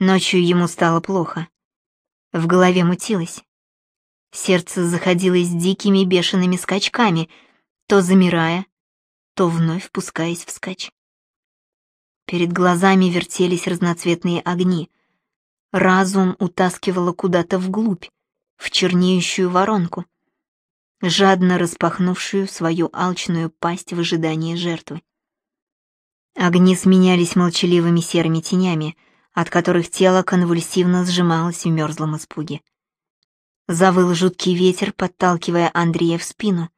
Ночью ему стало плохо. В голове мутилось. Сердце заходилось дикими бешеными скачками, то замирая, то вновь впускаясь в скач. Перед глазами вертелись разноцветные огни. Разум утаскивало куда-то вглубь, в чернеющую воронку, жадно распахнувшую свою алчную пасть в ожидании жертвы. Огни сменялись молчаливыми серыми тенями, от которых тело конвульсивно сжималось в мерзлом испуге. Завыл жуткий ветер, подталкивая Андрея в спину,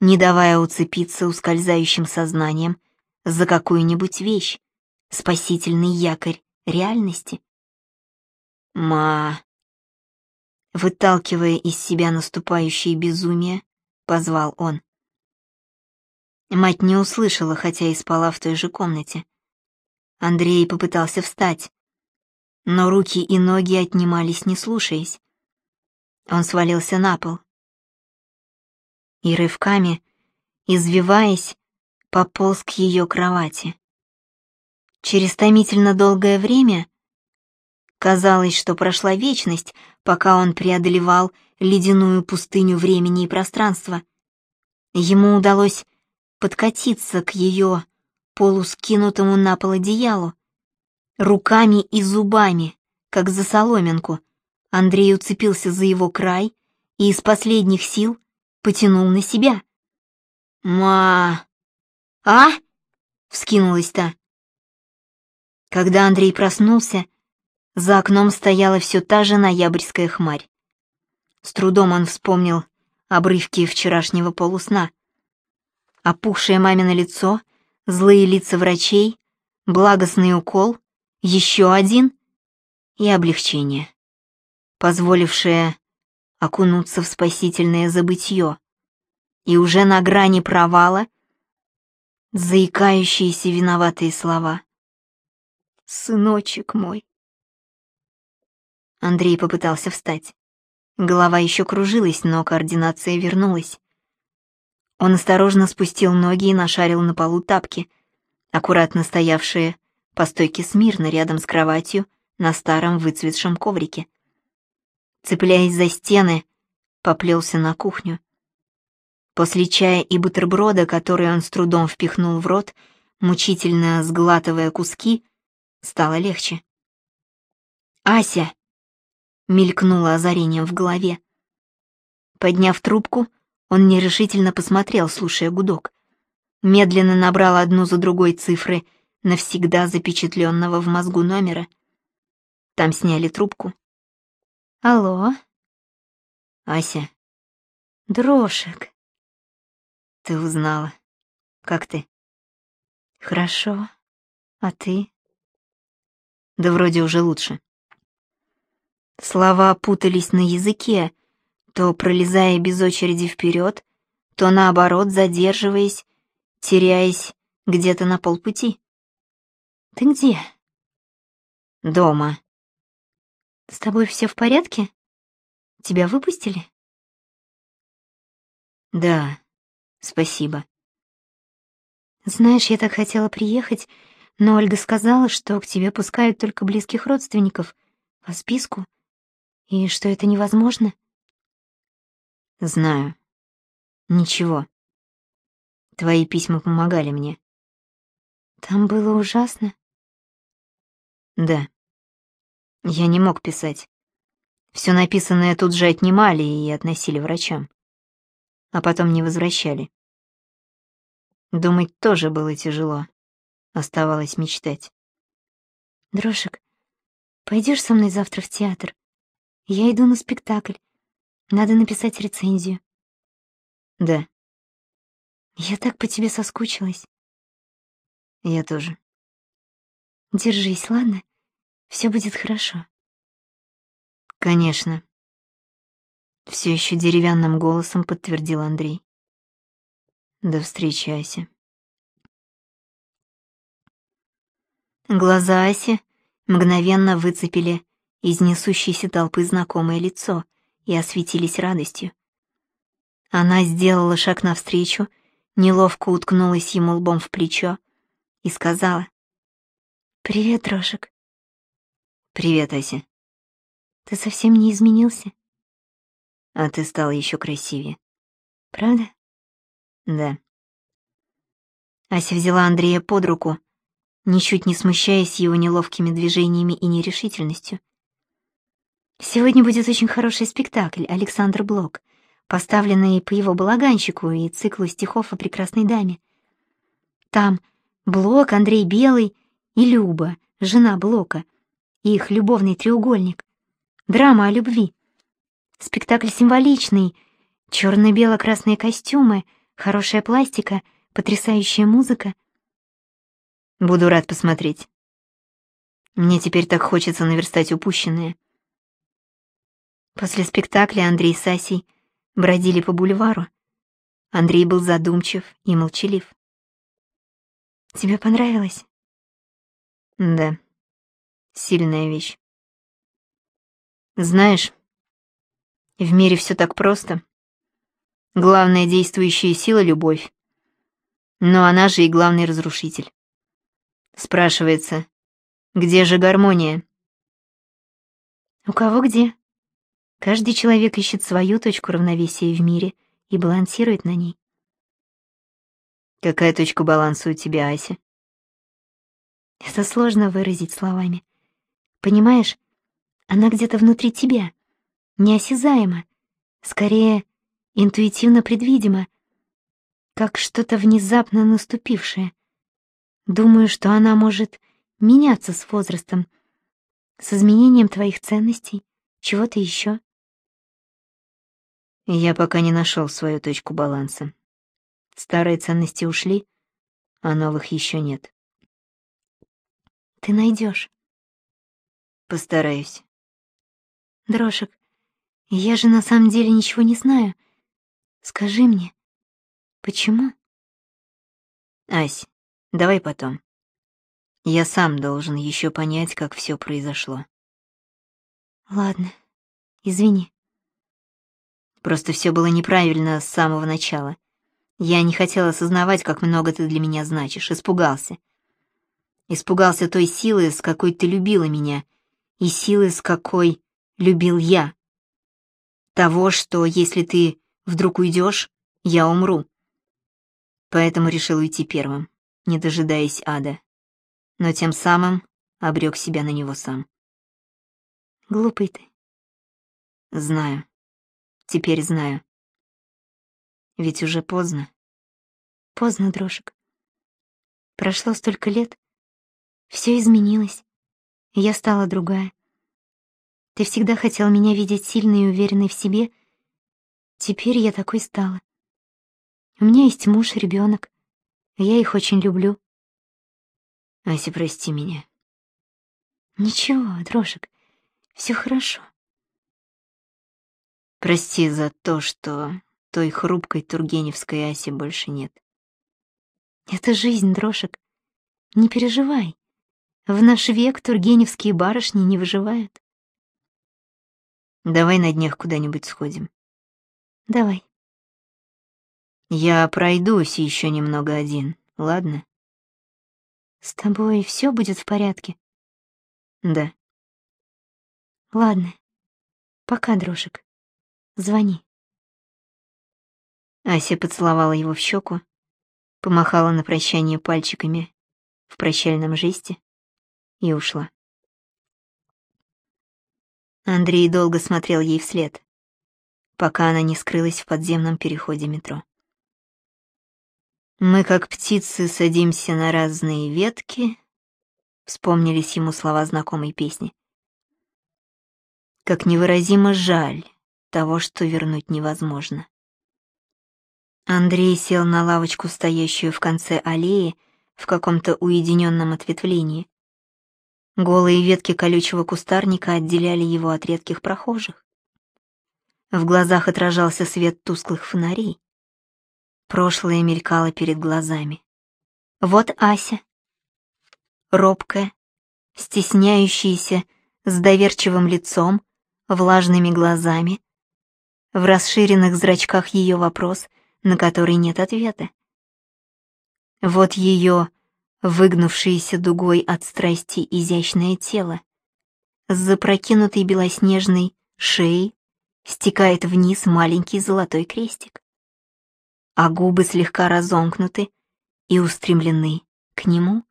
не давая уцепиться ускользающим сознанием за какую-нибудь вещь, спасительный якорь реальности. «Ма!» Выталкивая из себя наступающее безумие, позвал он. Мать не услышала, хотя и спала в той же комнате. Андрей попытался встать, но руки и ноги отнимались, не слушаясь. Он свалился на пол. И рывками, извиваясь, пополз к ее кровати. Через томительно долгое время казалось, что прошла вечность, пока он преодолевал ледяную пустыню времени и пространства. Ему удалось подкатиться к ее полускинутому на пол одеялу, руками и зубами, как за соломинку, Андрей уцепился за его край и из последних сил потянул на себя. «Ма! А?» — вскинулась та. Когда Андрей проснулся, за окном стояла все та же ноябрьская хмарь. С трудом он вспомнил обрывки вчерашнего полусна. Опухшее мамино лицо, злые лица врачей, благостный укол, еще один и облегчение позволившее окунуться в спасительное забытье, и уже на грани провала заикающиеся виноватые слова. «Сыночек мой!» Андрей попытался встать. Голова еще кружилась, но координация вернулась. Он осторожно спустил ноги и нашарил на полу тапки, аккуратно стоявшие по стойке смирно рядом с кроватью на старом выцветшем коврике цепляясь за стены, поплелся на кухню. После чая и бутерброда, который он с трудом впихнул в рот, мучительно сглатывая куски, стало легче. «Ася!» — мелькнуло озарением в голове. Подняв трубку, он нерешительно посмотрел, слушая гудок. Медленно набрал одну за другой цифры навсегда запечатленного в мозгу номера. Там сняли трубку. Алло? Ася. Дрошек. Ты узнала. Как ты? Хорошо. А ты? Да вроде уже лучше. Слова путались на языке, то пролезая без очереди вперед, то наоборот задерживаясь, теряясь где-то на полпути. «Ты где?» «Дома», с тобой все в порядке? Тебя выпустили? Да, спасибо. Знаешь, я так хотела приехать, но Ольга сказала, что к тебе пускают только близких родственников по списку, и что это невозможно. Знаю. Ничего. Твои письма помогали мне. Там было ужасно. Да. Я не мог писать. Все написанное тут же отнимали и относили врачам. А потом не возвращали. Думать тоже было тяжело. Оставалось мечтать. «Дрошек, пойдешь со мной завтра в театр? Я иду на спектакль. Надо написать рецензию». «Да». «Я так по тебе соскучилась». «Я тоже». «Держись, ладно?» Все будет хорошо. Конечно. Все еще деревянным голосом подтвердил Андрей. До встречи, Ася. Глаза Аси мгновенно выцепили из несущейся толпы знакомое лицо и осветились радостью. Она сделала шаг навстречу, неловко уткнулась ему лбом в плечо и сказала. «Привет, Рошек. Привет, Ася. Ты совсем не изменился? А ты стала еще красивее. Правда? Да. Ася взяла Андрея под руку, ничуть не смущаясь его неловкими движениями и нерешительностью. Сегодня будет очень хороший спектакль «Александр Блок», поставленный по его балаганщику и циклу стихов о прекрасной даме. Там Блок, Андрей Белый и Люба, жена Блока, их любовный треугольник. Драма о любви. Спектакль символичный, черно-бело-красные костюмы, хорошая пластика, потрясающая музыка. Буду рад посмотреть. Мне теперь так хочется наверстать упущенное. После спектакля Андрей с Асей бродили по бульвару. Андрей был задумчив и молчалив. «Тебе понравилось?» «Да, сильная вещь. Знаешь, в мире все так просто. Главная действующая сила — любовь. Но она же и главный разрушитель. Спрашивается, где же гармония? У кого где? Каждый человек ищет свою точку равновесия в мире и балансирует на ней. Какая точка баланса у тебя, Ася? Это сложно выразить словами. Понимаешь, она где-то внутри тебя, неосязаема, скорее интуитивно предвидима, как что-то внезапно наступившее. Думаю, что она может меняться с возрастом, с изменением твоих ценностей, чего-то еще. Я пока не нашел свою точку баланса. Старые ценности ушли, а новых еще нет. Ты найдешь. Постараюсь. Дрошек, я же на самом деле ничего не знаю. Скажи мне, почему? Ась, давай потом. Я сам должен еще понять, как все произошло. Ладно, извини. Просто все было неправильно с самого начала. Я не хотел осознавать, как много ты для меня значишь. Испугался. Испугался той силы, с какой ты любила меня, и силы, с какой любил я. Того, что если ты вдруг уйдешь, я умру. Поэтому решил уйти первым, не дожидаясь ада. Но тем самым обрек себя на него сам. Глупый ты. Знаю. Теперь знаю. Ведь уже поздно. Поздно, Дрошек. Прошло столько лет. Все изменилось. И я стала другая. Ты всегда хотел меня видеть сильной и уверенной в себе. Теперь я такой стала. У меня есть муж и ребенок. Я их очень люблю. Ася, прости меня. Ничего, Дрошек, все хорошо. Прости за то, что той хрупкой тургеневской Аси больше нет. Это жизнь, Дрошек. Не переживай. В наш век тургеневские барышни не выживают. Давай на днях куда-нибудь сходим. Давай. Я пройдусь еще немного один, ладно? С тобой все будет в порядке? Да. Ладно. Пока, Дрошек. Звони. Ася поцеловала его в щеку, помахала на прощание пальчиками в прощальном жесте и ушла. Андрей долго смотрел ей вслед, пока она не скрылась в подземном переходе метро. «Мы, как птицы, садимся на разные ветки», — вспомнились ему слова знакомой песни. «Как невыразимо жаль того, что вернуть невозможно». Андрей сел на лавочку, стоящую в конце аллеи, в каком-то уединенном ответвлении. Голые ветки колючего кустарника отделяли его от редких прохожих. В глазах отражался свет тусклых фонарей. Прошлое мелькало перед глазами. Вот Ася. Робкая, стесняющаяся, с доверчивым лицом, влажными глазами. В расширенных зрачках ее вопрос, на который нет ответа. Вот ее выгнувшееся дугой от страсти изящное тело, с запрокинутой белоснежной шеей стекает вниз маленький золотой крестик, а губы слегка разомкнуты и устремлены к нему.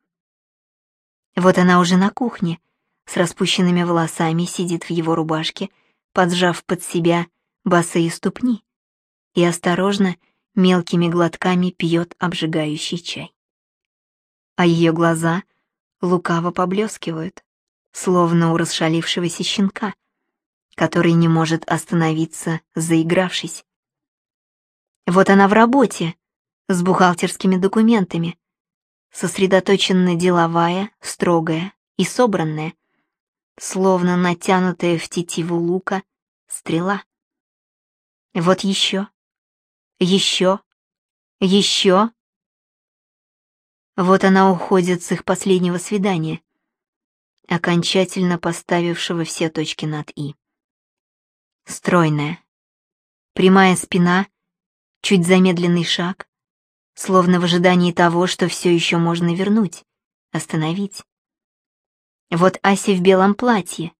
Вот она уже на кухне, с распущенными волосами, сидит в его рубашке, поджав под себя босые ступни, и осторожно, мелкими глотками пьет обжигающий чай. А ее глаза лукаво поблескивают, словно у расшалившегося щенка, который не может остановиться, заигравшись. Вот она в работе, с бухгалтерскими документами, сосредоточенно деловая, строгая и собранная, словно натянутая в тетиву лука стрела. Вот еще, еще, еще. Вот она уходит с их последнего свидания, окончательно поставившего все точки над «и». Стройная, прямая спина, чуть замедленный шаг, словно в ожидании того, что все еще можно вернуть, остановить. Вот Ася в белом платье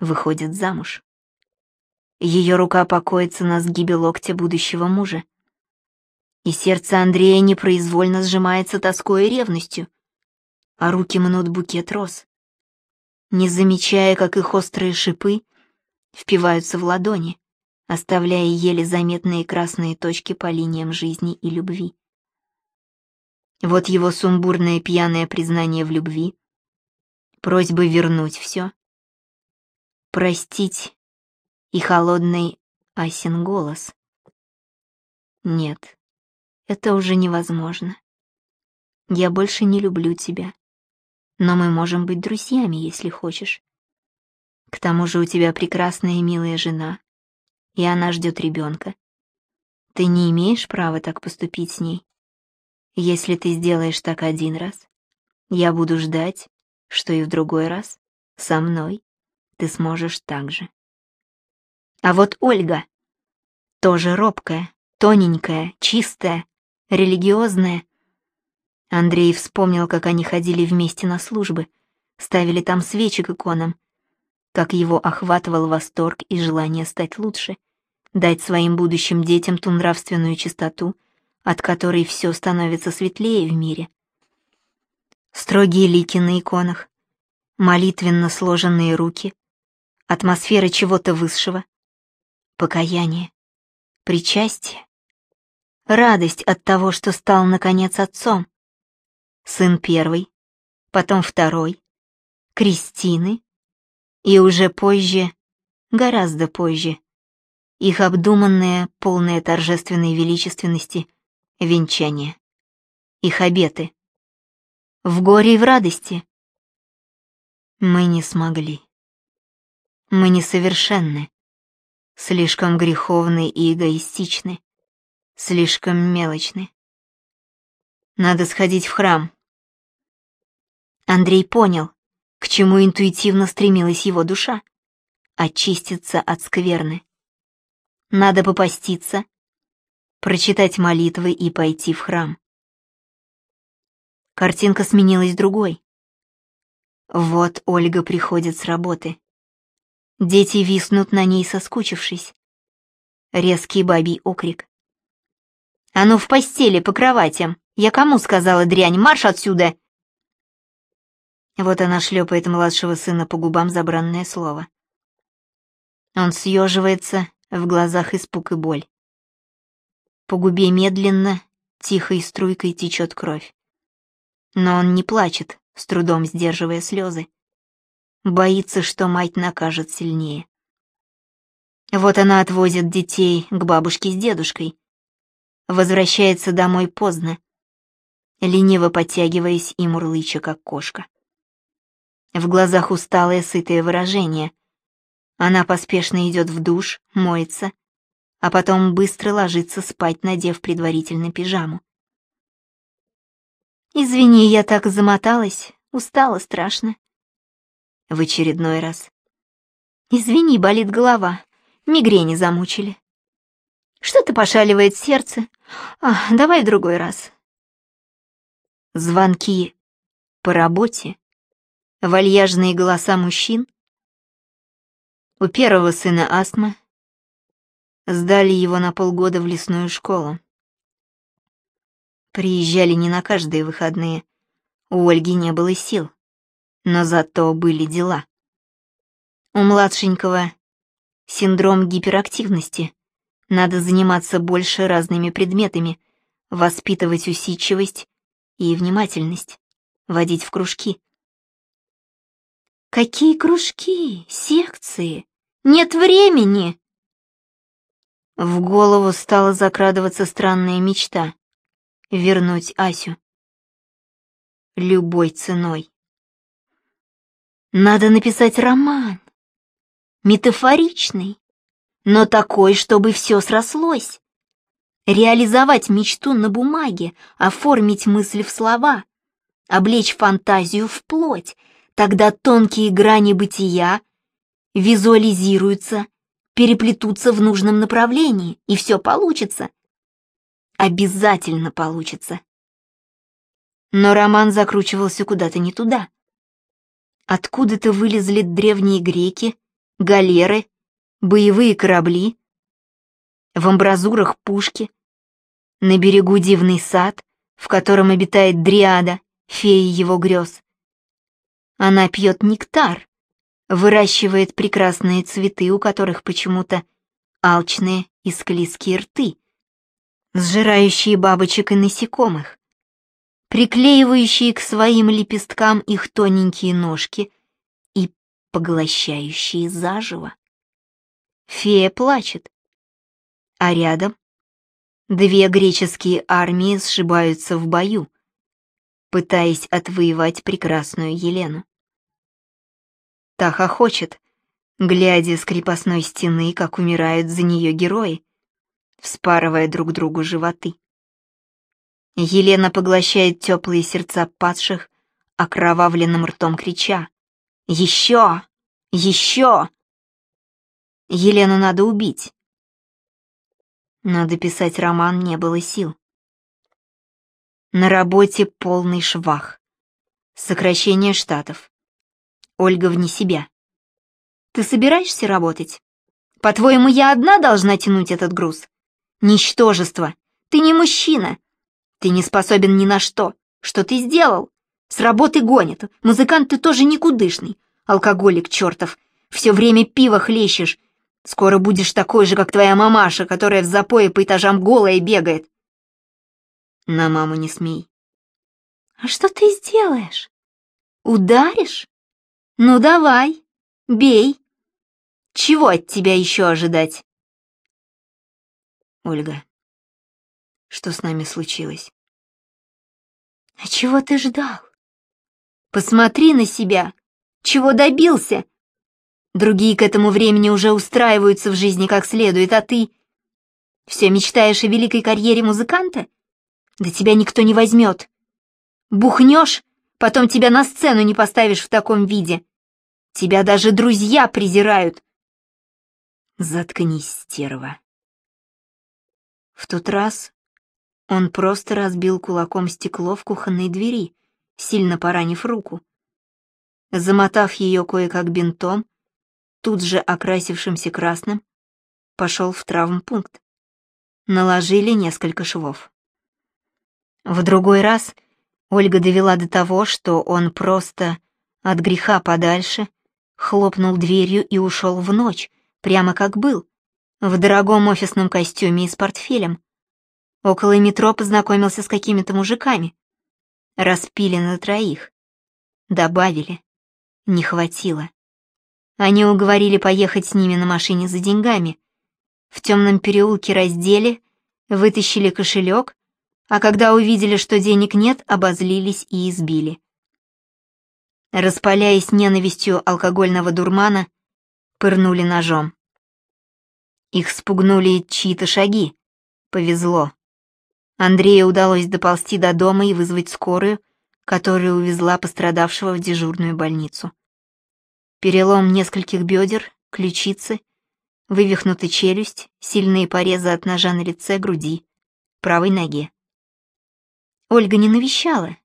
выходит замуж. Ее рука покоится на сгибе локтя будущего мужа. И сердце Андрея непроизвольно сжимается тоской и ревностью, а руки мнут букет роз, не замечая, как их острые шипы впиваются в ладони, оставляя еле заметные красные точки по линиям жизни и любви. Вот его сумбурное пьяное признание в любви, просьбы вернуть все, простить и холодный Асин голос. Нет, это уже невозможно. Я больше не люблю тебя, но мы можем быть друзьями, если хочешь. К тому же у тебя прекрасная и милая жена, и она ждет ребенка. Ты не имеешь права так поступить с ней. Если ты сделаешь так один раз, я буду ждать, что и в другой раз со мной ты сможешь так же. А вот Ольга, тоже робкая, тоненькая, чистая, религиозная. Андрей вспомнил, как они ходили вместе на службы, ставили там свечи к иконам, как его охватывал восторг и желание стать лучше, дать своим будущим детям ту нравственную чистоту, от которой все становится светлее в мире. Строгие лики на иконах, молитвенно сложенные руки, атмосфера чего-то высшего, покаяние, причастие, радость от того, что стал, наконец, отцом. Сын первый, потом второй, Кристины, и уже позже, гораздо позже, их обдуманное, полное торжественной величественности венчание, их обеты. В горе и в радости. Мы не смогли. Мы несовершенны слишком греховны и эгоистичны, слишком мелочны. Надо сходить в храм. Андрей понял, к чему интуитивно стремилась его душа — очиститься от скверны. Надо попаститься, прочитать молитвы и пойти в храм. Картинка сменилась другой. Вот Ольга приходит с работы. Дети виснут на ней, соскучившись. Резкий бабий окрик. «А ну в постели, по кроватям! Я кому сказала дрянь? Марш отсюда!» Вот она шлепает младшего сына по губам забранное слово. Он съеживается, в глазах испуг и боль. По губе медленно, тихой струйкой течет кровь. Но он не плачет, с трудом сдерживая слезы. Боится, что мать накажет сильнее. Вот она отвозит детей к бабушке с дедушкой. Возвращается домой поздно, лениво подтягиваясь и мурлыча, как кошка. В глазах усталое, сытое выражение. Она поспешно идет в душ, моется, а потом быстро ложится спать, надев предварительно пижаму. «Извини, я так замоталась, устала страшно», в очередной раз. «Извини, болит голова. Мигрени замучили». «Что-то пошаливает сердце. А, давай в другой раз». Звонки по работе, вальяжные голоса мужчин, У первого сына астма. Сдали его на полгода в лесную школу. Приезжали не на каждые выходные. У Ольги не было сил, но зато были дела. У младшенького синдром гиперактивности. Надо заниматься больше разными предметами, воспитывать усидчивость и внимательность, водить в кружки. Какие кружки, секции? Нет времени. В голову стала закрадываться странная мечта — вернуть Асю. Любой ценой. Надо написать роман. Метафоричный, но такой, чтобы все срослось. Реализовать мечту на бумаге, оформить мысли в слова, облечь фантазию в плоть, тогда тонкие грани бытия визуализируются, переплетутся в нужном направлении, и все получится. Обязательно получится. Но роман закручивался куда-то не туда. Откуда-то вылезли древние греки, галеры, боевые корабли, в амбразурах пушки, на берегу дивный сад, в котором обитает дриада, фея его грез. Она пьет нектар, выращивает прекрасные цветы, у которых почему-то алчные и склизкие рты, сжирающие бабочек и насекомых, приклеивающие к своим лепесткам их тоненькие ножки и поглощающие заживо. Фея плачет, а рядом две греческие армии сшибаются в бою, пытаясь отвоевать прекрасную Елену. Та хохочет, глядя с крепостной стены, как умирают за нее герои, вспарывая друг другу животы. Елена поглощает теплые сердца падших, окровавленным ртом крича «Еще! Еще!» Елену надо убить. Но дописать роман не было сил. На работе полный швах. Сокращение штатов. Ольга вне себя. Ты собираешься работать? По-твоему, я одна должна тянуть этот груз? Ничтожество. Ты не мужчина. Ты не способен ни на что. Что ты сделал? С работы гонит. Музыкант ты тоже никудышный. Алкоголик чертов. Все время пиво хлещешь. Скоро будешь такой же, как твоя мамаша, которая в запое по этажам голая бегает. На маму не смей. А что ты сделаешь? Ударишь? Ну давай, бей. Чего от тебя еще ожидать? Ольга, что с нами случилось? А чего ты ждал? Посмотри на себя. Чего добился? Другие к этому времени уже устраиваются в жизни как следует, а ты... Все мечтаешь о великой карьере музыканта? Да тебя никто не возьмет. Бухнешь, потом тебя на сцену не поставишь в таком виде. Тебя даже друзья презирают. Заткнись, стерва. В тот раз он просто разбил кулаком стекло в кухонной двери, сильно поранив руку. Замотав ее кое-как бинтом, тут же окрасившимся красным, пошел в травмпункт. Наложили несколько швов. В другой раз Ольга довела до того, что он просто от греха подальше хлопнул дверью и ушел в ночь, прямо как был, в дорогом офисном костюме и с портфелем. Около метро познакомился с какими-то мужиками. Распили на троих. Добавили. Не хватило. Они уговорили поехать с ними на машине за деньгами. В темном переулке раздели, вытащили кошелек, а когда увидели, что денег нет, обозлились и избили распаляясь ненавистью алкогольного дурмана, пырнули ножом. Их спугнули чьи-то шаги. Повезло. Андрею удалось доползти до дома и вызвать скорую, которая увезла пострадавшего в дежурную больницу. Перелом нескольких бедер, ключицы, вывихнутая челюсть, сильные порезы от ножа на лице, груди, правой ноге. Ольга не навещала,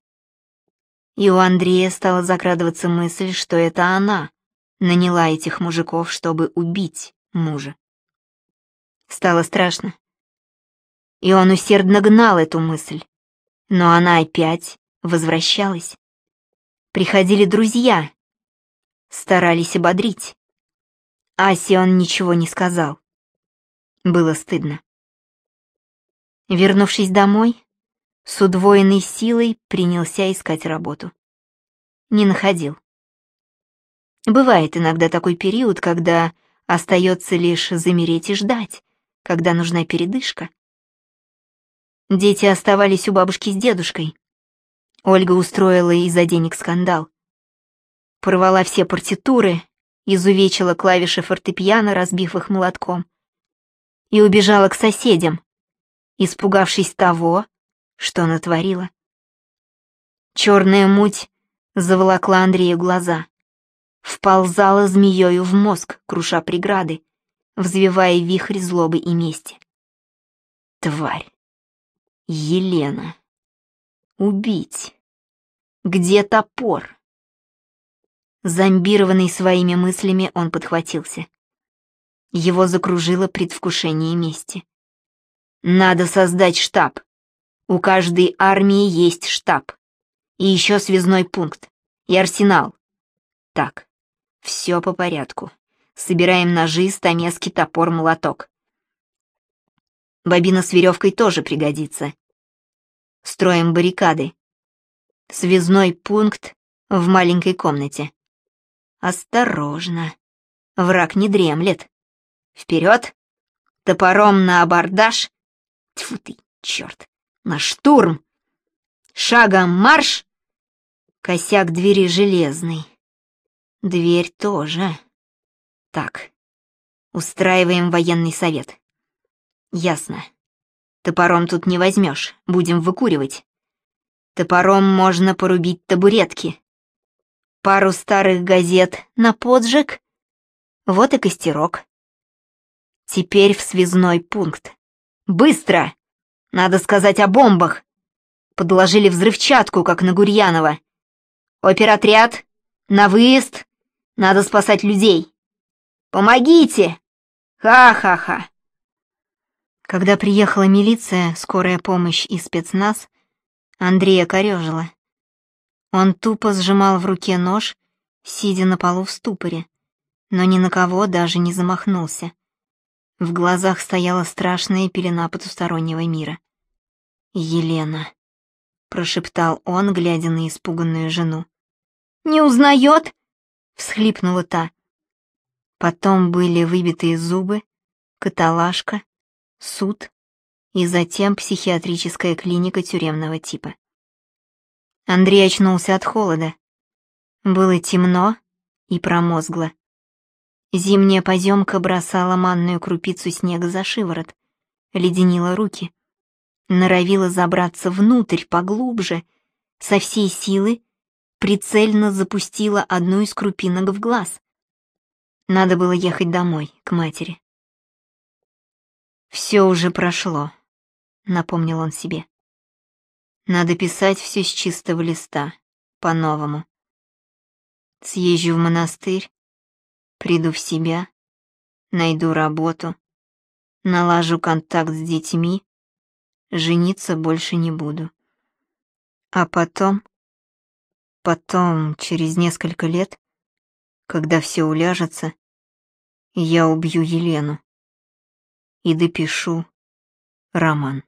и у Андрея стала закрадываться мысль, что это она, наняла этих мужиков, чтобы убить мужа. Стало страшно. И он усердно гнал эту мысль. Но она опять возвращалась. Приходили друзья, старались ободрить. Асе он ничего не сказал. Было стыдно. Вернувшись домой, с удвоенной силой принялся искать работу. Не находил. Бывает иногда такой период, когда остается лишь замереть и ждать, когда нужна передышка. Дети оставались у бабушки с дедушкой. Ольга устроила из-за денег скандал. Порвала все партитуры, изувечила клавиши фортепиано, разбив их молотком, и убежала к соседям, испугавшись того, что натворила. Черная муть заволокла Андрею глаза, вползала змеёю в мозг, круша преграды, взвивая вихрь злобы и мести. Тварь. Елена. Убить. Где топор? Зомбированный своими мыслями, он подхватился. Его закружило предвкушение мести. Надо создать штаб. У каждой армии есть штаб. И еще связной пункт. И арсенал. Так, все по порядку. Собираем ножи, стамески, топор, молоток. Бобина с веревкой тоже пригодится. Строим баррикады. Связной пункт в маленькой комнате. Осторожно. Враг не дремлет. Вперед! Топором на абордаж Тьфу ты, черт! На штурм! Шагом марш! Косяк двери железный. Дверь тоже. Так, устраиваем военный совет. Ясно. Топором тут не возьмешь, будем выкуривать. Топором можно порубить табуретки. Пару старых газет на поджиг. Вот и костерок. Теперь в связной пункт. Быстро! Надо сказать о бомбах. Подложили взрывчатку, как на Гурьянова. Оперотряд, на выезд. Надо спасать людей. Помогите! Ха-ха-ха. Когда приехала милиция, скорая помощь и спецназ, Андрея корёжило. Он тупо сжимал в руке нож, сидя на полу в ступоре, но ни на кого даже не замахнулся. В глазах стояла страшная пелена потустороннего мира. «Елена», — прошептал он, глядя на испуганную жену. «Не узнает?» — всхлипнула та. Потом были выбитые зубы, каталажка, суд и затем психиатрическая клиника тюремного типа. Андрей очнулся от холода. Было темно и промозгло. Зимняя поземка бросала манную крупицу снега за шиворот, леденила руки, норовила забраться внутрь поглубже, со всей силы прицельно запустила одну из крупинок в глаз. Надо было ехать домой, к матери. «Все уже прошло», — напомнил он себе. «Надо писать все с чистого листа, по-новому. Съезжу в монастырь, Приду в себя, найду работу, налажу контакт с детьми, жениться больше не буду. А потом, потом, через несколько лет, когда все уляжется, я убью Елену и допишу роман.